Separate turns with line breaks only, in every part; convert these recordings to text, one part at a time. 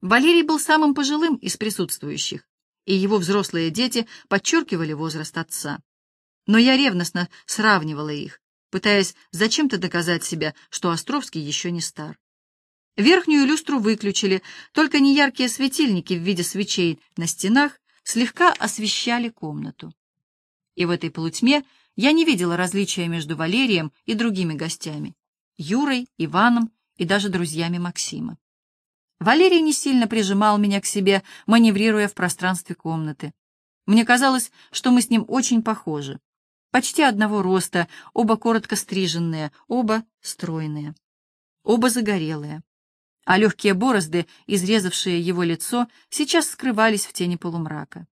Валерий был самым пожилым из присутствующих, и его взрослые дети подчеркивали возраст отца. Но я ревностно сравнивала их, пытаясь зачем-то доказать себе, что Островский еще не стар. Верхнюю люстру выключили, только неяркие светильники в виде свечей на стенах слегка освещали комнату. И в этой полутьме я не видела различия между Валерием и другими гостями, Юрой, Иваном и даже друзьями Максима. Валерий не сильно прижимал меня к себе, маневрируя в пространстве комнаты. Мне казалось, что мы с ним очень похожи. Почти одного роста, оба коротко стриженные, оба стройные, оба загорелые. А легкие борозды, изрезавшие его лицо, сейчас скрывались в тени полумрака.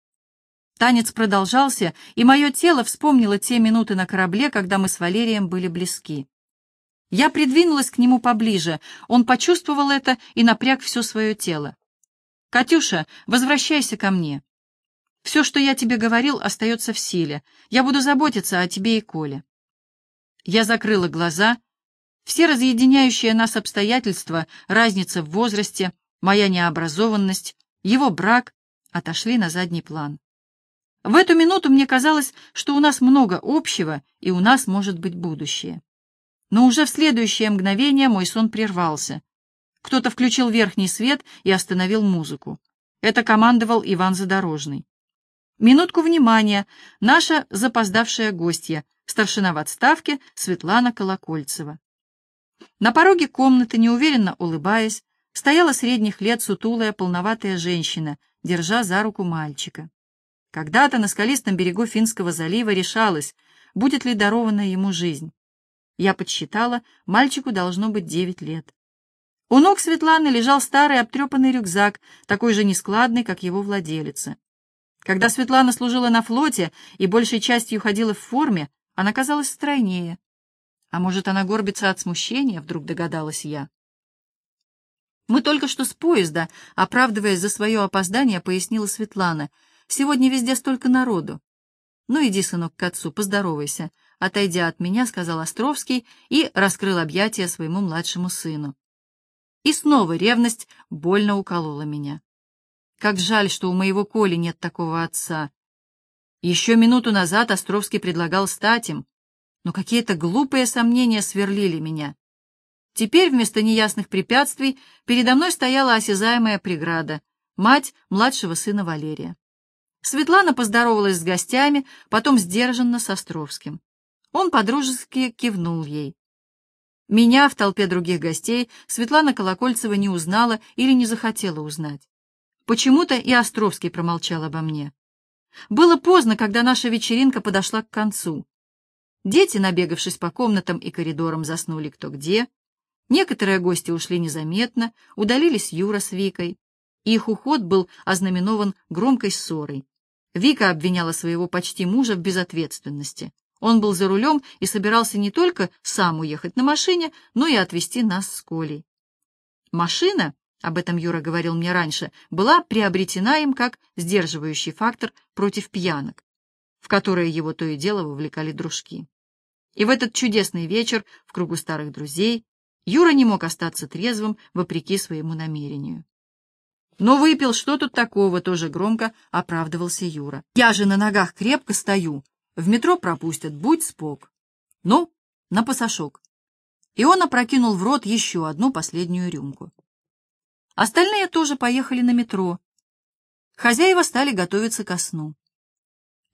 Танец продолжался, и мое тело вспомнило те минуты на корабле, когда мы с Валерием были близки. Я придвинулась к нему поближе. Он почувствовал это и напряг все свое тело. «Катюша, возвращайся ко мне. Все, что я тебе говорил, остается в силе. Я буду заботиться о тебе и Коле». Я закрыла глаза. Все разъединяющие нас обстоятельства, разница в возрасте, моя необразованность, его брак отошли на задний план. В эту минуту мне казалось, что у нас много общего, и у нас может быть будущее. Но уже в следующее мгновение мой сон прервался. Кто-то включил верхний свет и остановил музыку. Это командовал Иван Задорожный. Минутку внимания, наша запоздавшая гостья, старшина в отставке Светлана Колокольцева. На пороге комнаты, неуверенно улыбаясь, стояла средних лет сутулая полноватая женщина, держа за руку мальчика. Когда-то на скалистом берегу Финского залива решалось, будет ли дарована ему жизнь. Я подсчитала, мальчику должно быть девять лет. У ног Светланы лежал старый обтрепанный рюкзак, такой же нескладный, как его владелица. Когда Светлана служила на флоте и большей частью ходила в форме, она казалась стройнее. А может, она горбится от смущения, вдруг догадалась я. Мы только что с поезда, оправдываясь за свое опоздание, пояснила Светлана. Сегодня везде столько народу. Ну, иди, сынок, к отцу, поздоровайся отойдя от меня, сказал Островский и раскрыл объятия своему младшему сыну. И снова ревность больно уколола меня. Как жаль, что у моего Коли нет такого отца. Еще минуту назад Островский предлагал стать им, но какие-то глупые сомнения сверлили меня. Теперь вместо неясных препятствий передо мной стояла осязаемая преграда — мать младшего сына Валерия. Светлана поздоровалась с гостями, потом сдержанно с Островским. Он подружески кивнул ей. Меня в толпе других гостей Светлана Колокольцева не узнала или не захотела узнать. Почему-то и Островский промолчал обо мне. Было поздно, когда наша вечеринка подошла к концу. Дети, набегавшись по комнатам и коридорам, заснули кто где. Некоторые гости ушли незаметно, удалились Юра с Викой. Их уход был ознаменован громкой ссорой. Вика обвиняла своего почти мужа в безответственности. Он был за рулем и собирался не только сам уехать на машине, но и отвезти нас с Колей. Машина, об этом Юра говорил мне раньше, была приобретена им как сдерживающий фактор против пьянок, в которые его то и дело вовлекали дружки. И в этот чудесный вечер в кругу старых друзей Юра не мог остаться трезвым вопреки своему намерению. Но выпил, что тут такого, тоже громко оправдывался Юра. Я же на ногах крепко стою, в метро пропустят, будь спок. Ну, на пасашок. И он опрокинул в рот еще одну последнюю рюмку. Остальные тоже поехали на метро. Хозяева стали готовиться ко сну.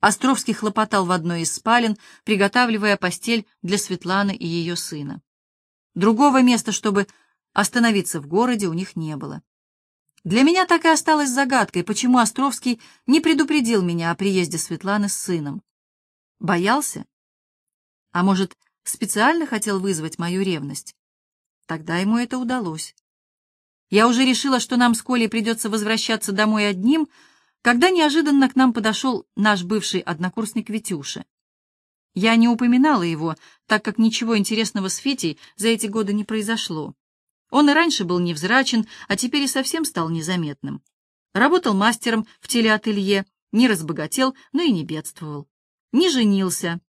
Островский хлопотал в одной из спален, приготавливая постель для Светланы и ее сына. Другого места, чтобы остановиться в городе, у них не было. Для меня так и осталось загадкой, почему Островский не предупредил меня о приезде Светланы с сыном. Боялся? А может, специально хотел вызвать мою ревность? Тогда ему это удалось. Я уже решила, что нам с Колей придется возвращаться домой одним, когда неожиданно к нам подошел наш бывший однокурсник Витюша. Я не упоминала его, так как ничего интересного с Фитей за эти годы не произошло. Он и раньше был невзрачен, а теперь и совсем стал незаметным. Работал мастером в телеателье, не разбогател, но и не бедствовал не женился.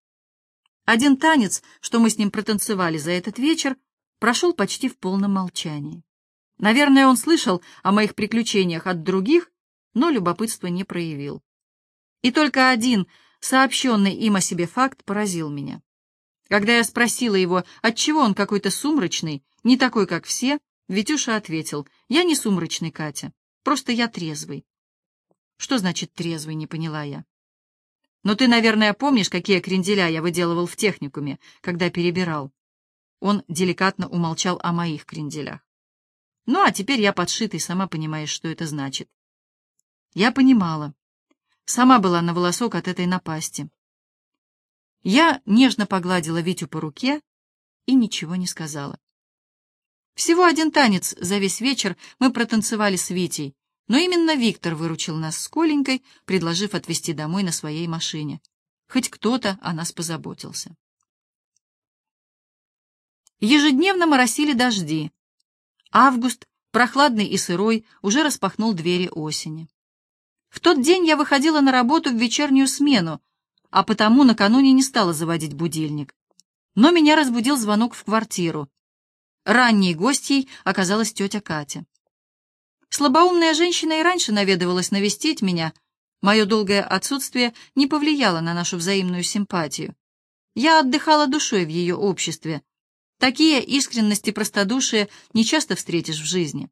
Один танец, что мы с ним протанцевали за этот вечер, прошел почти в полном молчании. Наверное, он слышал о моих приключениях от других, но любопытства не проявил. И только один, сообщенный им о себе факт, поразил меня. Когда я спросила его, отчего он какой-то сумрачный, не такой, как все, Витюша ответил, «Я не сумрачный, Катя, просто я трезвый». «Что значит трезвый?» — не поняла я. «Но ты, наверное, помнишь, какие кренделя я выделывал в техникуме, когда перебирал?» Он деликатно умолчал о моих кренделях. «Ну, а теперь я подшитый, сама понимаешь, что это значит». Я понимала. Сама была на волосок от этой напасти. Я нежно погладила Витю по руке и ничего не сказала. Всего один танец за весь вечер мы протанцевали с Витей, но именно Виктор выручил нас с Коленькой, предложив отвезти домой на своей машине. Хоть кто-то о нас позаботился. Ежедневно моросили дожди. Август, прохладный и сырой, уже распахнул двери осени. В тот день я выходила на работу в вечернюю смену, а потому накануне не стала заводить будильник. Но меня разбудил звонок в квартиру. Ранней гостьей оказалась тетя Катя. Слабоумная женщина и раньше наведывалась навестить меня. Мое долгое отсутствие не повлияло на нашу взаимную симпатию. Я отдыхала душой в ее обществе. Такие искренности простодушие не часто встретишь в жизни.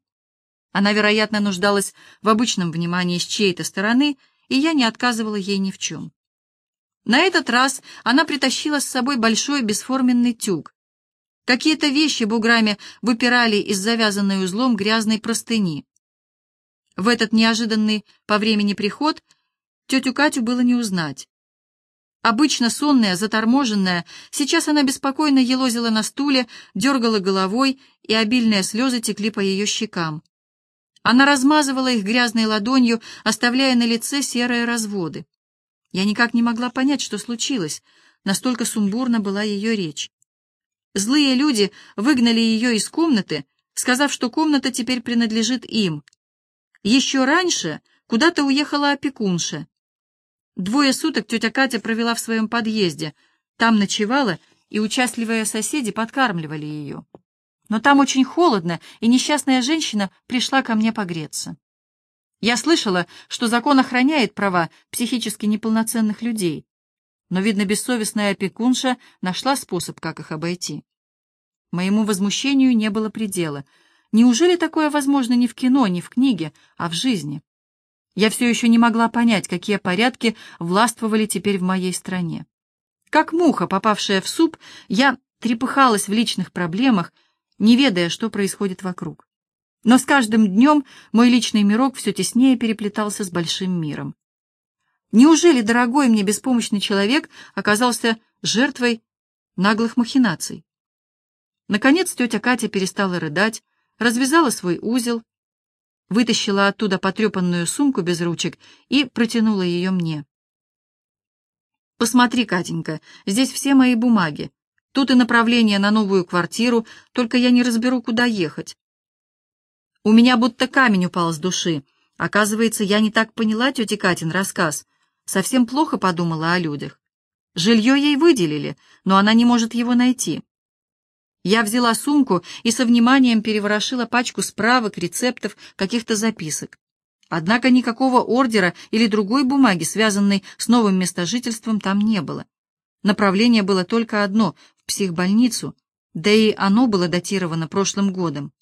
Она, вероятно, нуждалась в обычном внимании с чьей-то стороны, и я не отказывала ей ни в чем. На этот раз она притащила с собой большой бесформенный тюк. Какие-то вещи буграми выпирали из завязанной узлом грязной простыни. В этот неожиданный по времени приход тетю Катю было не узнать. Обычно сонная, заторможенная, сейчас она беспокойно елозила на стуле, дергала головой, и обильные слезы текли по ее щекам. Она размазывала их грязной ладонью, оставляя на лице серые разводы. Я никак не могла понять, что случилось, настолько сумбурна была ее речь. Злые люди выгнали ее из комнаты, сказав, что комната теперь принадлежит им. Еще раньше куда-то уехала опекунша. Двое суток тетя Катя провела в своем подъезде, там ночевала, и участливые соседи подкармливали ее. Но там очень холодно, и несчастная женщина пришла ко мне погреться. Я слышала, что закон охраняет права психически неполноценных людей но, видно, бессовестная опекунша нашла способ, как их обойти. Моему возмущению не было предела. Неужели такое возможно не в кино, не в книге, а в жизни? Я все еще не могла понять, какие порядки властвовали теперь в моей стране. Как муха, попавшая в суп, я трепыхалась в личных проблемах, не ведая, что происходит вокруг. Но с каждым днем мой личный мирок все теснее переплетался с большим миром. Неужели дорогой мне беспомощный человек оказался жертвой наглых махинаций? Наконец тетя Катя перестала рыдать, развязала свой узел, вытащила оттуда потрепанную сумку без ручек и протянула ее мне. «Посмотри, Катенька, здесь все мои бумаги. Тут и направление на новую квартиру, только я не разберу, куда ехать. У меня будто камень упал с души. Оказывается, я не так поняла тетя Катин рассказ совсем плохо подумала о людях. Жилье ей выделили, но она не может его найти. Я взяла сумку и со вниманием переворошила пачку справок, рецептов, каких-то записок. Однако никакого ордера или другой бумаги, связанной с новым местожительством, там не было. Направление было только одно — в психбольницу, да и оно было датировано прошлым годом.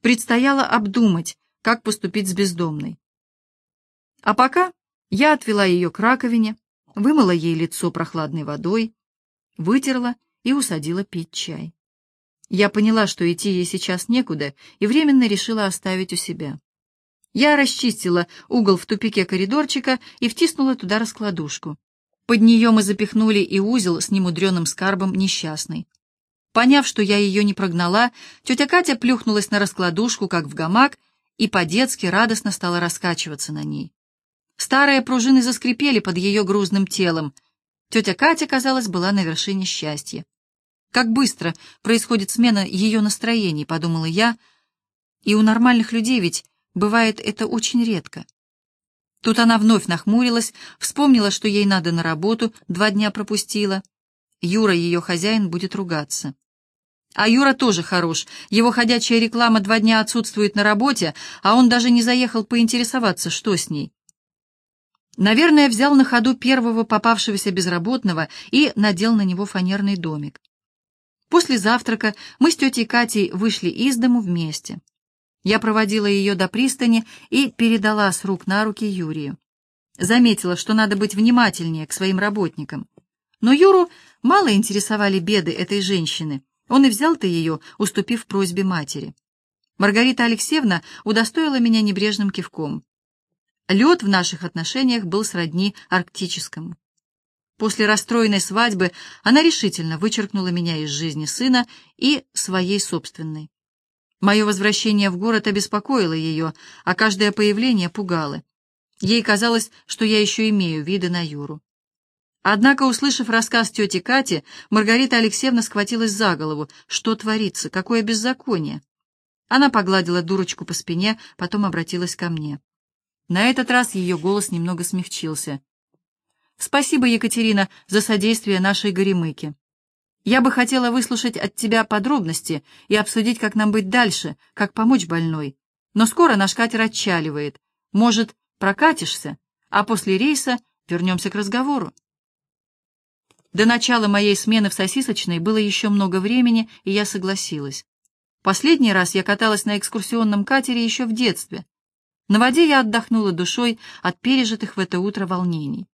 Предстояло обдумать, как поступить с бездомной. А пока я отвела ее к раковине, вымыла ей лицо прохладной водой, вытерла и усадила пить чай. Я поняла, что идти ей сейчас некуда, и временно решила оставить у себя. Я расчистила угол в тупике коридорчика и втиснула туда раскладушку. Под нее мы запихнули и узел с немудреным скарбом несчастный. Поняв, что я ее не прогнала, тетя Катя плюхнулась на раскладушку, как в гамак, и по-детски радостно стала раскачиваться на ней. Старые пружины заскрипели под ее грузным телом. Тетя Катя, казалось, была на вершине счастья. Как быстро происходит смена ее настроений, подумала я, и у нормальных людей ведь бывает это очень редко. Тут она вновь нахмурилась, вспомнила, что ей надо на работу, два дня пропустила. Юра, ее хозяин, будет ругаться. А Юра тоже хорош. Его ходячая реклама два дня отсутствует на работе, а он даже не заехал поинтересоваться, что с ней. Наверное, взял на ходу первого попавшегося безработного и надел на него фанерный домик. После завтрака мы с тетей Катей вышли из дому вместе. Я проводила ее до пристани и передала с рук на руки Юрию. Заметила, что надо быть внимательнее к своим работникам. Но Юру мало интересовали беды этой женщины. Он и взял-то ее, уступив просьбе матери. Маргарита Алексеевна удостоила меня небрежным кивком. Лед в наших отношениях был сродни арктическому. После расстроенной свадьбы она решительно вычеркнула меня из жизни сына и своей собственной. Мое возвращение в город обеспокоило ее, а каждое появление пугало. Ей казалось, что я еще имею виды на Юру. Однако, услышав рассказ тети Кати, Маргарита Алексеевна схватилась за голову. Что творится? Какое беззаконие? Она погладила дурочку по спине, потом обратилась ко мне. На этот раз ее голос немного смягчился. «Спасибо, Екатерина, за содействие нашей горемыке. Я бы хотела выслушать от тебя подробности и обсудить, как нам быть дальше, как помочь больной. Но скоро наш катер отчаливает. Может, прокатишься, а после рейса вернемся к разговору?» До начала моей смены в сосисочной было еще много времени, и я согласилась. Последний раз я каталась на экскурсионном катере еще в детстве. На воде я отдохнула душой от пережитых в это утро волнений.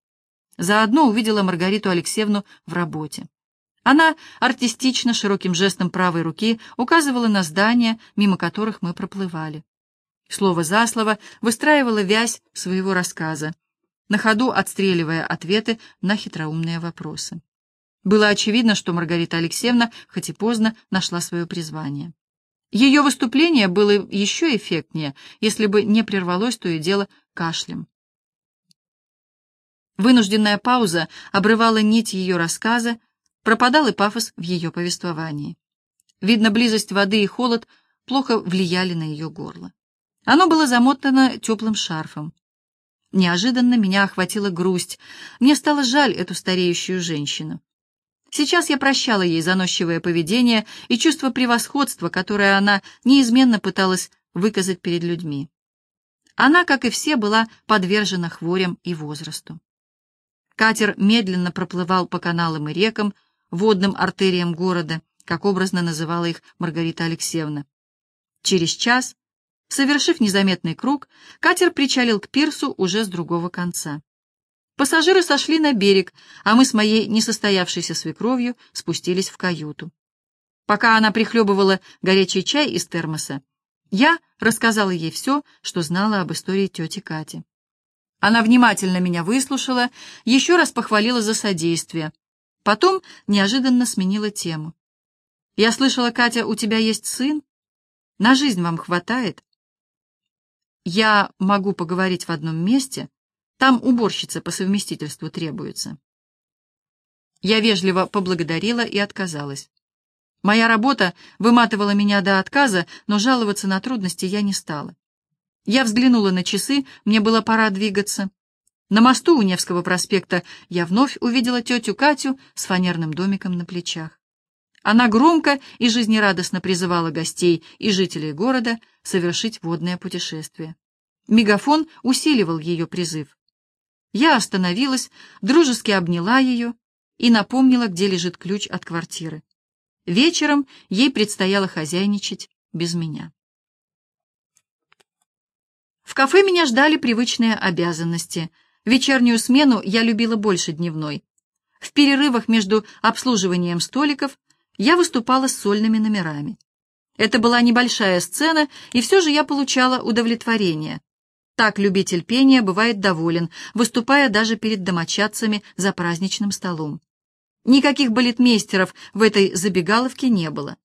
Заодно увидела Маргариту Алексеевну в работе. Она артистично, широким жестом правой руки указывала на здания, мимо которых мы проплывали. Слово за слово выстраивала вязь своего рассказа, на ходу отстреливая ответы на хитроумные вопросы. Было очевидно, что Маргарита Алексеевна, хоть и поздно, нашла свое призвание. Ее выступление было еще эффектнее, если бы не прервалось то и дело кашлем. Вынужденная пауза обрывала нить ее рассказа, пропадал и пафос в ее повествовании. Видно, близость воды и холод плохо влияли на ее горло. Оно было замотано теплым шарфом. Неожиданно меня охватила грусть. Мне стало жаль эту стареющую женщину. Сейчас я прощала ей заносчивое поведение и чувство превосходства, которое она неизменно пыталась выказать перед людьми. Она, как и все, была подвержена хворям и возрасту. Катер медленно проплывал по каналам и рекам, водным артериям города, как образно называла их Маргарита Алексеевна. Через час, совершив незаметный круг, катер причалил к пирсу уже с другого конца. Пассажиры сошли на берег, а мы с моей несостоявшейся свекровью спустились в каюту. Пока она прихлебывала горячий чай из термоса, я рассказала ей все, что знала об истории тети Кати. Она внимательно меня выслушала, еще раз похвалила за содействие. Потом неожиданно сменила тему. «Я слышала, Катя, у тебя есть сын? На жизнь вам хватает?» «Я могу поговорить в одном месте, там уборщица по совместительству требуется. Я вежливо поблагодарила и отказалась. Моя работа выматывала меня до отказа, но жаловаться на трудности я не стала. Я взглянула на часы, мне было пора двигаться. На мосту у Невского проспекта я вновь увидела тетю Катю с фанерным домиком на плечах. Она громко и жизнерадостно призывала гостей и жителей города совершить водное путешествие. Мегафон усиливал ее призыв. Я остановилась, дружески обняла ее и напомнила, где лежит ключ от квартиры. Вечером ей предстояло хозяйничать без меня. В кафе меня ждали привычные обязанности. Вечернюю смену я любила больше дневной. В перерывах между обслуживанием столиков я выступала с сольными номерами. Это была небольшая сцена, и все же я получала удовлетворение. Так любитель пения бывает доволен, выступая даже перед домочадцами за праздничным столом. Никаких балетмейстеров в этой забегаловке не было.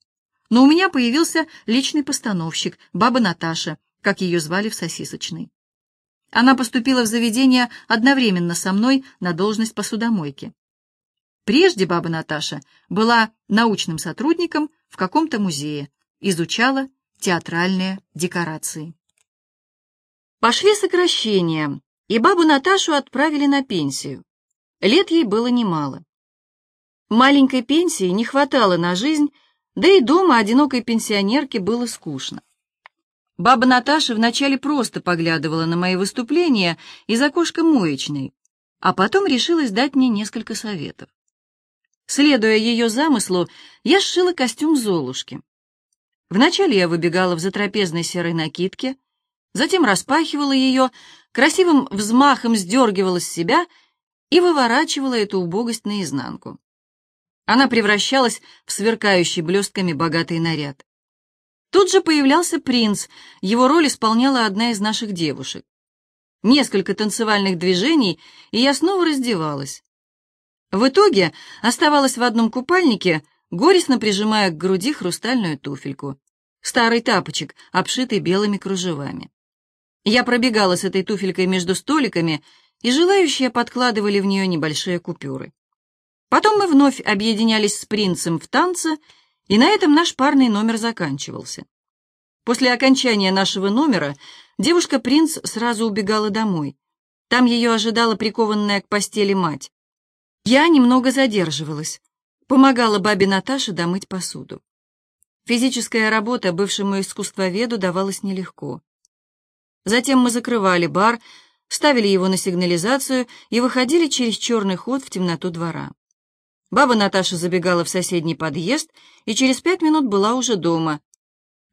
Но у меня появился личный постановщик, баба Наташа, как ее звали в сосисочной. Она поступила в заведение одновременно со мной на должность посудомойки. Прежде баба Наташа была научным сотрудником в каком-то музее, изучала театральные декорации. Пошли сокращения, и бабу Наташу отправили на пенсию. Лет ей было немало. Маленькой пенсии не хватало на жизнь, Да и дома одинокой пенсионерке было скучно. Баба Наташа вначале просто поглядывала на мои выступления из окошка моечной, а потом решилась дать мне несколько советов. Следуя ее замыслу, я сшила костюм Золушки. Вначале я выбегала в затрапезной серой накидке, затем распахивала ее, красивым взмахом сдергивала с себя и выворачивала эту убогость наизнанку. Она превращалась в сверкающий блестками богатый наряд. Тут же появлялся принц, его роль исполняла одна из наших девушек. Несколько танцевальных движений, и я снова раздевалась. В итоге оставалась в одном купальнике, горестно прижимая к груди хрустальную туфельку. Старый тапочек, обшитый белыми кружевами. Я пробегала с этой туфелькой между столиками, и желающие подкладывали в нее небольшие купюры. Потом мы вновь объединялись с принцем в танце, и на этом наш парный номер заканчивался. После окончания нашего номера девушка-принц сразу убегала домой. Там ее ожидала прикованная к постели мать. Я немного задерживалась, помогала бабе Наташе домыть посуду. Физическая работа бывшему искусствоведу давалась нелегко. Затем мы закрывали бар, ставили его на сигнализацию и выходили через черный ход в темноту двора. Баба Наташа забегала в соседний подъезд и через пять минут была уже дома,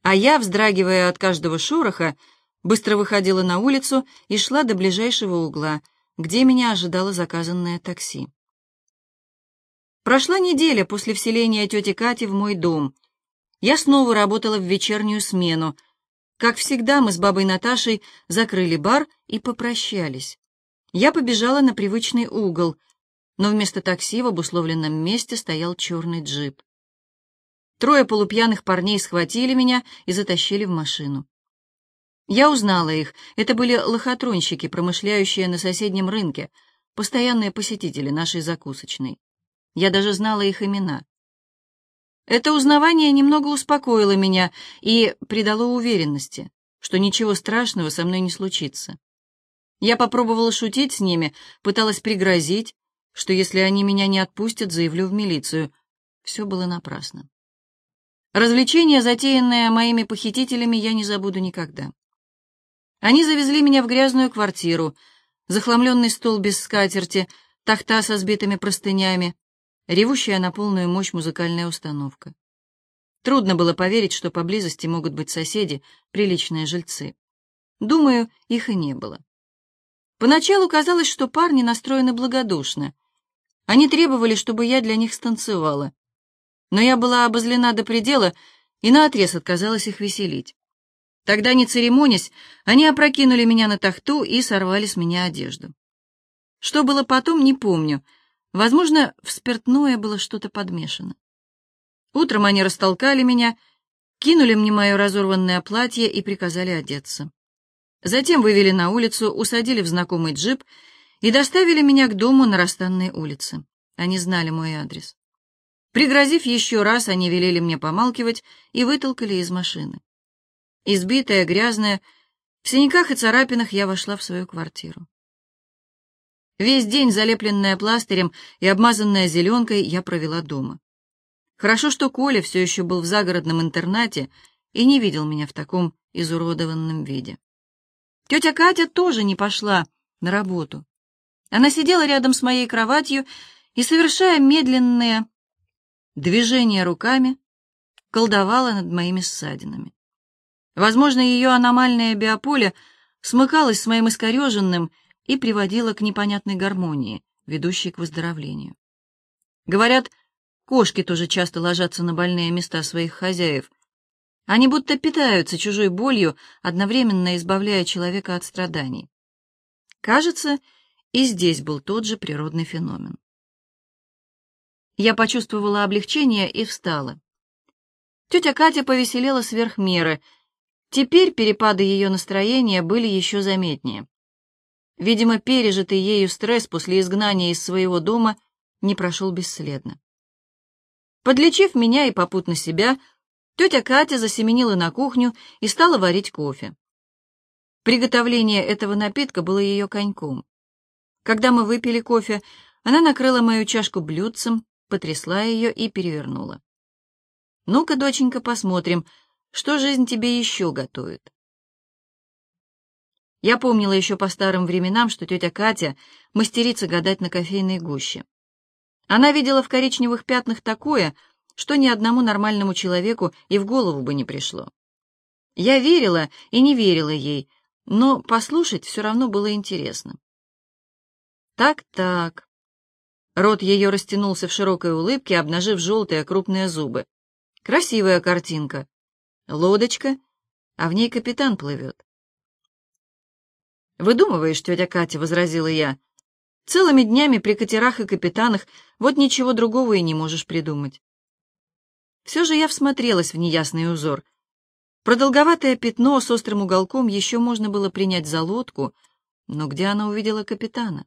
а я, вздрагивая от каждого шороха, быстро выходила на улицу и шла до ближайшего угла, где меня ожидало заказанное такси. Прошла неделя после вселения тети Кати в мой дом. Я снова работала в вечернюю смену. Как всегда, мы с бабой Наташей закрыли бар и попрощались. Я побежала на привычный угол, но вместо такси в обусловленном месте стоял черный джип. Трое полупьяных парней схватили меня и затащили в машину. Я узнала их. Это были лохотронщики, промышляющие на соседнем рынке, постоянные посетители нашей закусочной. Я даже знала их имена. Это узнавание немного успокоило меня и придало уверенности, что ничего страшного со мной не случится. Я попробовала шутить с ними, пыталась пригрозить, что если они меня не отпустят, заявлю в милицию. Все было напрасно. Развлечение, затеянное моими похитителями, я не забуду никогда. Они завезли меня в грязную квартиру, захламленный стол без скатерти, тахта со сбитыми простынями, ревущая на полную мощь музыкальная установка. Трудно было поверить, что поблизости могут быть соседи, приличные жильцы. Думаю, их и не было. Поначалу казалось, что парни настроены благодушно. Они требовали, чтобы я для них станцевала. Но я была обозлена до предела и наотрез отказалась их веселить. Тогда, не церемонясь, они опрокинули меня на тахту и сорвали с меня одежду. Что было потом, не помню, Возможно, в спиртное было что-то подмешано. Утром они растолкали меня, кинули мне мое разорванное платье и приказали одеться. Затем вывели на улицу, усадили в знакомый джип и доставили меня к дому на Растанной улице. Они знали мой адрес. Пригрозив еще раз, они велели мне помалкивать и вытолкали из машины. Избитая, грязная, в синяках и царапинах я вошла в свою квартиру. Весь день, залепленная пластырем и обмазанная зеленкой, я провела дома. Хорошо, что Коля все еще был в загородном интернате и не видел меня в таком изуродованном виде. Тетя Катя тоже не пошла на работу. Она сидела рядом с моей кроватью и, совершая медленные движения руками, колдовала над моими ссадинами. Возможно, ее аномальное биополе смыкалось с моим искореженным и приводила к непонятной гармонии, ведущей к выздоровлению. Говорят, кошки тоже часто ложатся на больные места своих хозяев. Они будто питаются чужой болью, одновременно избавляя человека от страданий. Кажется, и здесь был тот же природный феномен. Я почувствовала облегчение и встала. Тетя Катя повеселела сверх меры. Теперь перепады ее настроения были еще заметнее. Видимо, пережитый ею стресс после изгнания из своего дома не прошел бесследно. Подлечив меня и попутно себя, тетя Катя засеменила на кухню и стала варить кофе. Приготовление этого напитка было ее коньком. Когда мы выпили кофе, она накрыла мою чашку блюдцем, потрясла ее и перевернула. Ну-ка, доченька, посмотрим, что жизнь тебе еще готовит. Я помнила еще по старым временам, что тетя Катя мастерица гадать на кофейной гуще. Она видела в коричневых пятнах такое, что ни одному нормальному человеку и в голову бы не пришло. Я верила и не верила ей, но послушать все равно было интересно. Так-так. Рот ее растянулся в широкой улыбке, обнажив желтые крупные зубы. Красивая картинка. Лодочка, а в ней капитан плывет. «Выдумываешь, тетя Катя», — возразила я. «Целыми днями при катерах и капитанах вот ничего другого и не можешь придумать». Все же я всмотрелась в неясный узор. Продолговатое пятно с острым уголком еще можно было принять за лодку, но где она увидела капитана?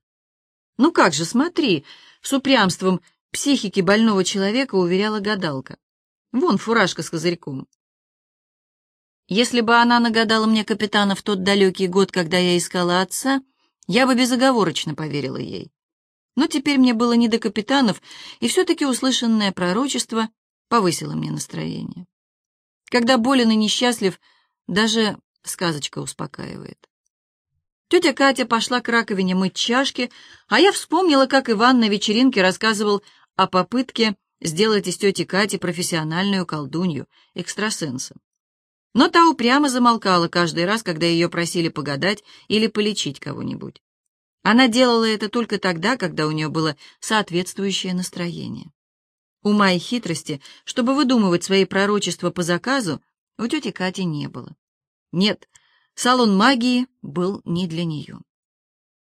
«Ну как же, смотри!» — с упрямством психики больного человека уверяла гадалка. «Вон фуражка с козырьком». Если бы она нагадала мне капитана в тот далекий год, когда я искала отца, я бы безоговорочно поверила ей. Но теперь мне было не до капитанов, и все-таки услышанное пророчество повысило мне настроение. Когда болен и несчастлив, даже сказочка успокаивает. Тетя Катя пошла к раковине мыть чашки, а я вспомнила, как Иван на вечеринке рассказывал о попытке сделать из тети Кати профессиональную колдунью, экстрасенса. Но та упрямо замолкала каждый раз, когда ее просили погадать или полечить кого-нибудь. Она делала это только тогда, когда у нее было соответствующее настроение. Ума и хитрости, чтобы выдумывать свои пророчества по заказу, у тети Кати не было. Нет, салон магии был не для нее.